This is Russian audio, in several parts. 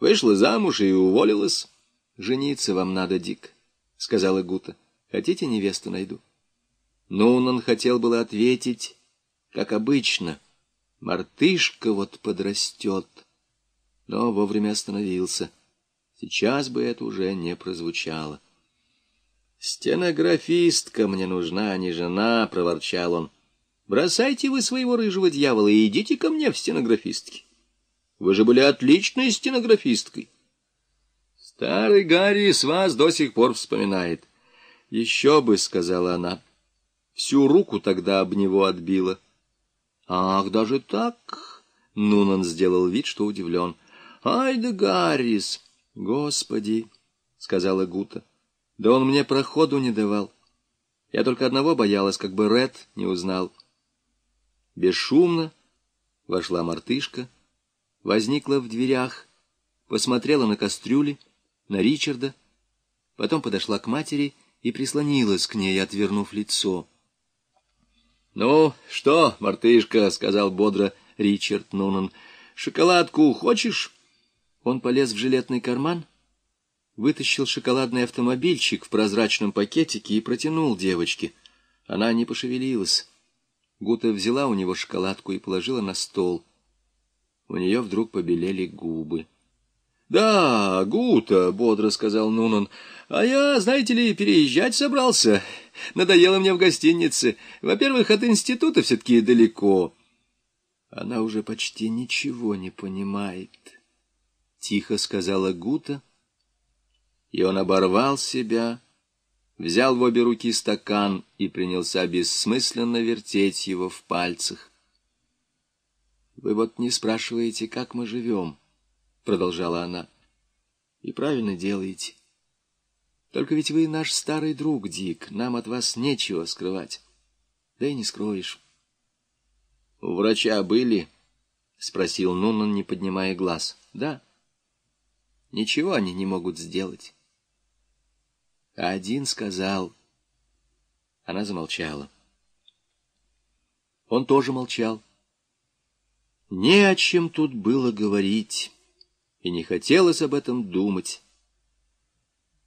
Вышла замуж и уволилась. «Жениться вам надо, Дик», — сказала Гута. «Хотите, невесту найду?» Нунан хотел было ответить, как обычно. Мартышка вот подрастет. Но вовремя остановился. Сейчас бы это уже не прозвучало. «Стенографистка мне нужна, а не жена», — проворчал он. «Бросайте вы своего рыжего дьявола и идите ко мне в стенографистки. Вы же были отличной стенографисткой». Старый Гарри с вас до сих пор вспоминает. «Еще бы», — сказала она. Всю руку тогда об него отбила. «Ах, даже так?» — Нунан сделал вид, что удивлен. «Ай да Гаррис!» «Господи!» — сказала Гута. «Да он мне проходу не давал. Я только одного боялась, как бы Ред не узнал». Бесшумно вошла мартышка, возникла в дверях, посмотрела на кастрюли, на Ричарда, потом подошла к матери и прислонилась к ней, отвернув лицо. «Ну, что, мартышка?» — сказал бодро Ричард Нунан. «Шоколадку хочешь?» Он полез в жилетный карман, вытащил шоколадный автомобильчик в прозрачном пакетике и протянул девочке. Она не пошевелилась. Гута взяла у него шоколадку и положила на стол. У нее вдруг побелели губы. «Да, Гута», — бодро сказал Нунан, — «а я, знаете ли, переезжать собрался. Надоело мне в гостинице. Во-первых, от института все-таки далеко». Она уже почти ничего не понимает, — тихо сказала Гута, и он оборвал себя, взял в обе руки стакан и принялся бессмысленно вертеть его в пальцах. «Вы вот не спрашиваете, как мы живем?» продолжала она. И правильно делаете. Только ведь вы наш старый друг, Дик, нам от вас нечего скрывать. Да и не скроешь. — У врача были? — спросил Нунан, не поднимая глаз. — Да. Ничего они не могут сделать. Один сказал... Она замолчала. Он тоже молчал. Не о чем тут было говорить и не хотелось об этом думать.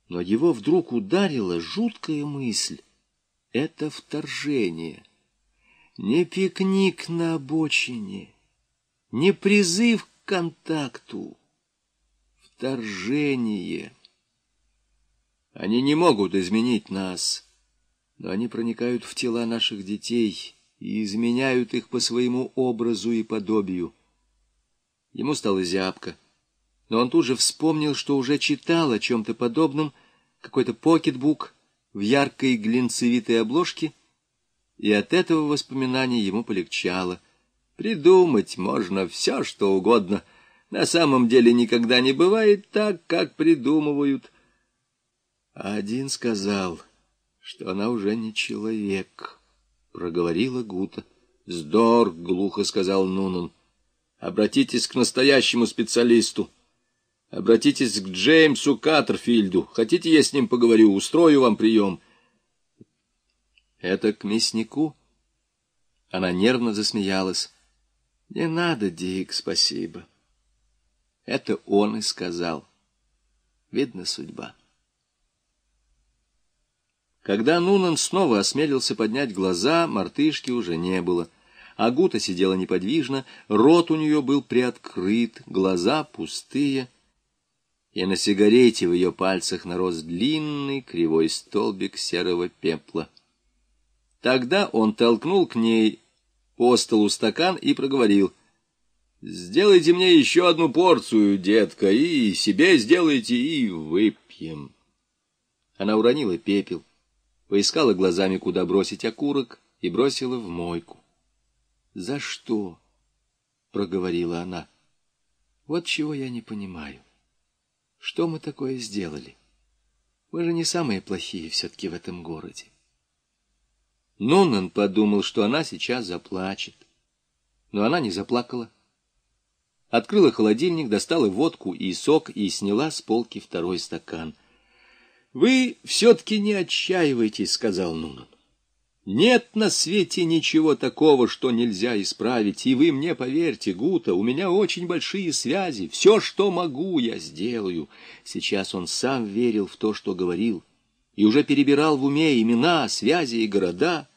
Но его вдруг ударила жуткая мысль. Это вторжение. Не пикник на обочине, не призыв к контакту. Вторжение. Они не могут изменить нас, но они проникают в тела наших детей и изменяют их по своему образу и подобию. Ему стало зябко но он тут же вспомнил, что уже читал о чем-то подобном, какой-то покетбук в яркой глинцевитой обложке, и от этого воспоминания ему полегчало. Придумать можно все, что угодно. На самом деле никогда не бывает так, как придумывают. А один сказал, что она уже не человек, — проговорила Гута. — Здор, — глухо сказал Нунан. — Обратитесь к настоящему специалисту. — Обратитесь к Джеймсу Каттерфильду. Хотите, я с ним поговорю? Устрою вам прием. Это к мяснику? Она нервно засмеялась. Не надо, Дик, спасибо. Это он и сказал. Видно, судьба. Когда Нунан снова осмелился поднять глаза, мартышки уже не было. Агута сидела неподвижно, рот у нее был приоткрыт, глаза пустые — и на сигарете в ее пальцах нарос длинный кривой столбик серого пепла. Тогда он толкнул к ней по столу стакан и проговорил. «Сделайте мне еще одну порцию, детка, и себе сделайте, и выпьем». Она уронила пепел, поискала глазами, куда бросить окурок, и бросила в мойку. «За что?» — проговорила она. «Вот чего я не понимаю». Что мы такое сделали? Мы же не самые плохие все-таки в этом городе. Нунан подумал, что она сейчас заплачет. Но она не заплакала. Открыла холодильник, достала водку и сок и сняла с полки второй стакан. — Вы все-таки не отчаивайтесь, — сказал Нунан. Нет на свете ничего такого, что нельзя исправить, и вы мне поверьте, Гута, у меня очень большие связи, все, что могу, я сделаю. Сейчас он сам верил в то, что говорил, и уже перебирал в уме имена, связи и города.